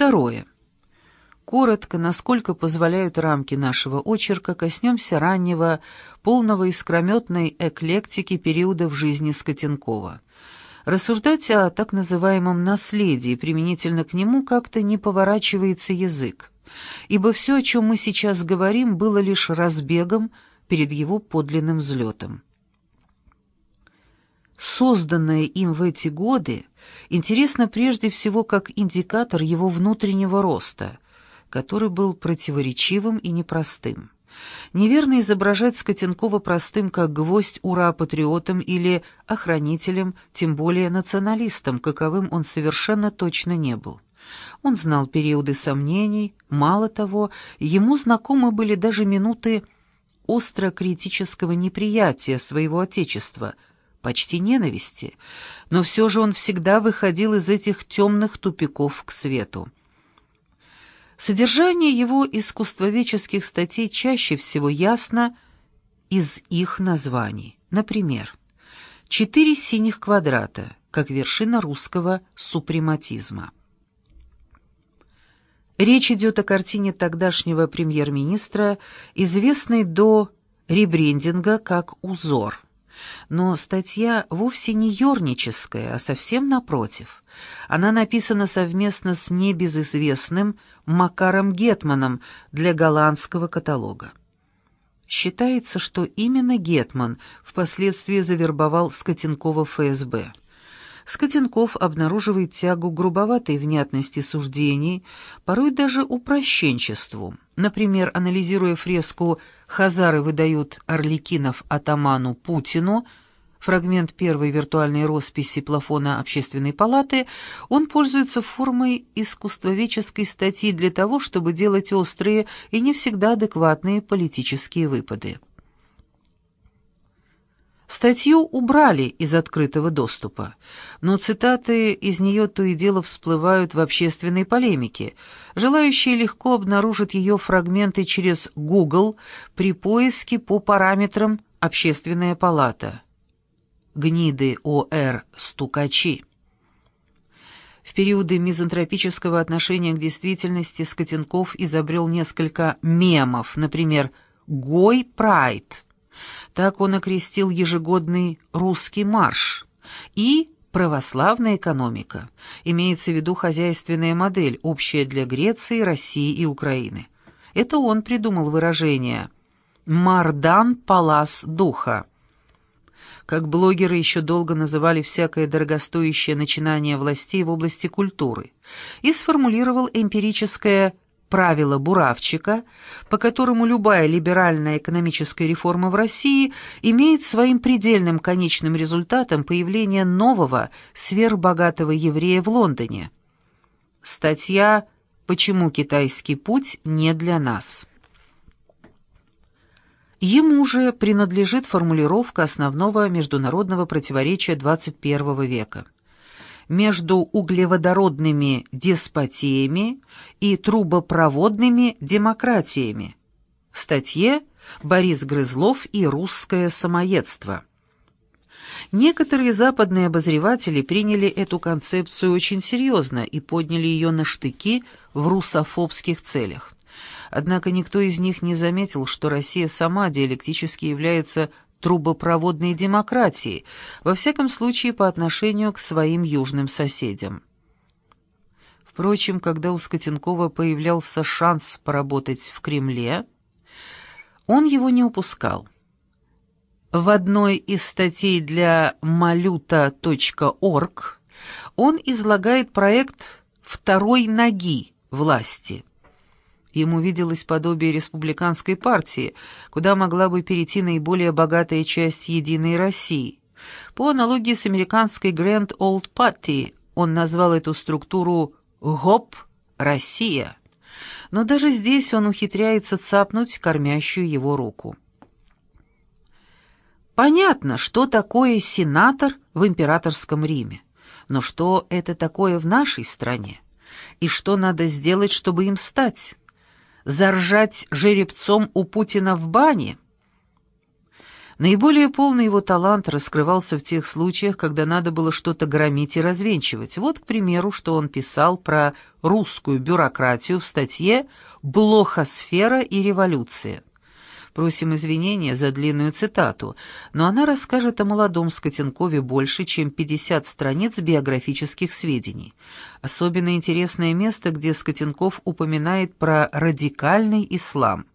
Второе. Коротко, насколько позволяют рамки нашего очерка, коснемся раннего, полного искрометной эклектики периода в жизни Скотенкова. Рассуждать о так называемом наследии применительно к нему как-то не поворачивается язык, ибо все, о чем мы сейчас говорим, было лишь разбегом перед его подлинным взлетом. Созданное им в эти годы интересно прежде всего как индикатор его внутреннего роста – который был противоречивым и непростым. Неверно изображать Скотенкова простым, как гвоздь ура-патриотом или охранителем, тем более националистом, каковым он совершенно точно не был. Он знал периоды сомнений, мало того, ему знакомы были даже минуты остро-критического неприятия своего отечества, почти ненависти, но все же он всегда выходил из этих темных тупиков к свету. Содержание его искусствоведческих статей чаще всего ясно из их названий. Например, «Четыре синих квадрата, как вершина русского супрематизма». Речь идет о картине тогдашнего премьер-министра, известной до ребрендинга как «Узор». Но статья вовсе не юрническая, а совсем напротив. Она написана совместно с небезызвестным Макаром Гетманом для голландского каталога. Считается, что именно Гетман впоследствии завербовал Скотенкова ФСБ. Скотенков обнаруживает тягу грубоватой внятности суждений, порой даже упрощенчеству. Например, анализируя фреску «Хазары выдают Орликинов атаману Путину», фрагмент первой виртуальной росписи плафона Общественной палаты, он пользуется формой искусствоведческой статьи для того, чтобы делать острые и не всегда адекватные политические выпады. Статью убрали из открытого доступа, но цитаты из нее то и дело всплывают в общественной полемике. Желающие легко обнаружат ее фрагменты через Google при поиске по параметрам «Общественная палата». Гниды ОР «Стукачи». В периоды мизантропического отношения к действительности Скотенков изобрел несколько мемов, например «Гой Прайд», так он окрестил ежегодный «Русский марш» и «Православная экономика». Имеется в виду хозяйственная модель, общая для Греции, России и Украины. Это он придумал выражение «Мардан Палас Духа». Как блогеры еще долго называли всякое дорогостоящее начинание властей в области культуры, и сформулировал эмпирическое правило Буравчика, по которому любая либеральная экономическая реформа в России имеет своим предельным конечным результатом появление нового сверхбогатого еврея в Лондоне. Статья «Почему китайский путь не для нас?» Ему же принадлежит формулировка основного международного противоречия XXI века – между углеводородными деспотиями и трубопроводными демократиями. В статье «Борис Грызлов и русское самоедство». Некоторые западные обозреватели приняли эту концепцию очень серьезно и подняли ее на штыки в русофобских целях. Однако никто из них не заметил, что Россия сама диалектически является трубопроводной демократии, во всяком случае по отношению к своим южным соседям. Впрочем, когда у Скотенкова появлялся шанс поработать в Кремле, он его не упускал. В одной из статей для maluta.org он излагает проект «второй ноги» власти – Ему виделось подобие республиканской партии, куда могла бы перейти наиболее богатая часть «Единой России». По аналогии с американской Grand Old Party он назвал эту структуру «ГОП Россия». Но даже здесь он ухитряется цапнуть кормящую его руку. Понятно, что такое сенатор в императорском Риме, но что это такое в нашей стране? И что надо сделать, чтобы им стать? Заржать жеребцом у Путина в бане? Наиболее полный его талант раскрывался в тех случаях, когда надо было что-то громить и развенчивать. Вот, к примеру, что он писал про русскую бюрократию в статье «Блохосфера и революция». Просим извинения за длинную цитату, но она расскажет о молодом Скотенкове больше, чем 50 страниц биографических сведений. Особенно интересное место, где Скотенков упоминает про радикальный ислам –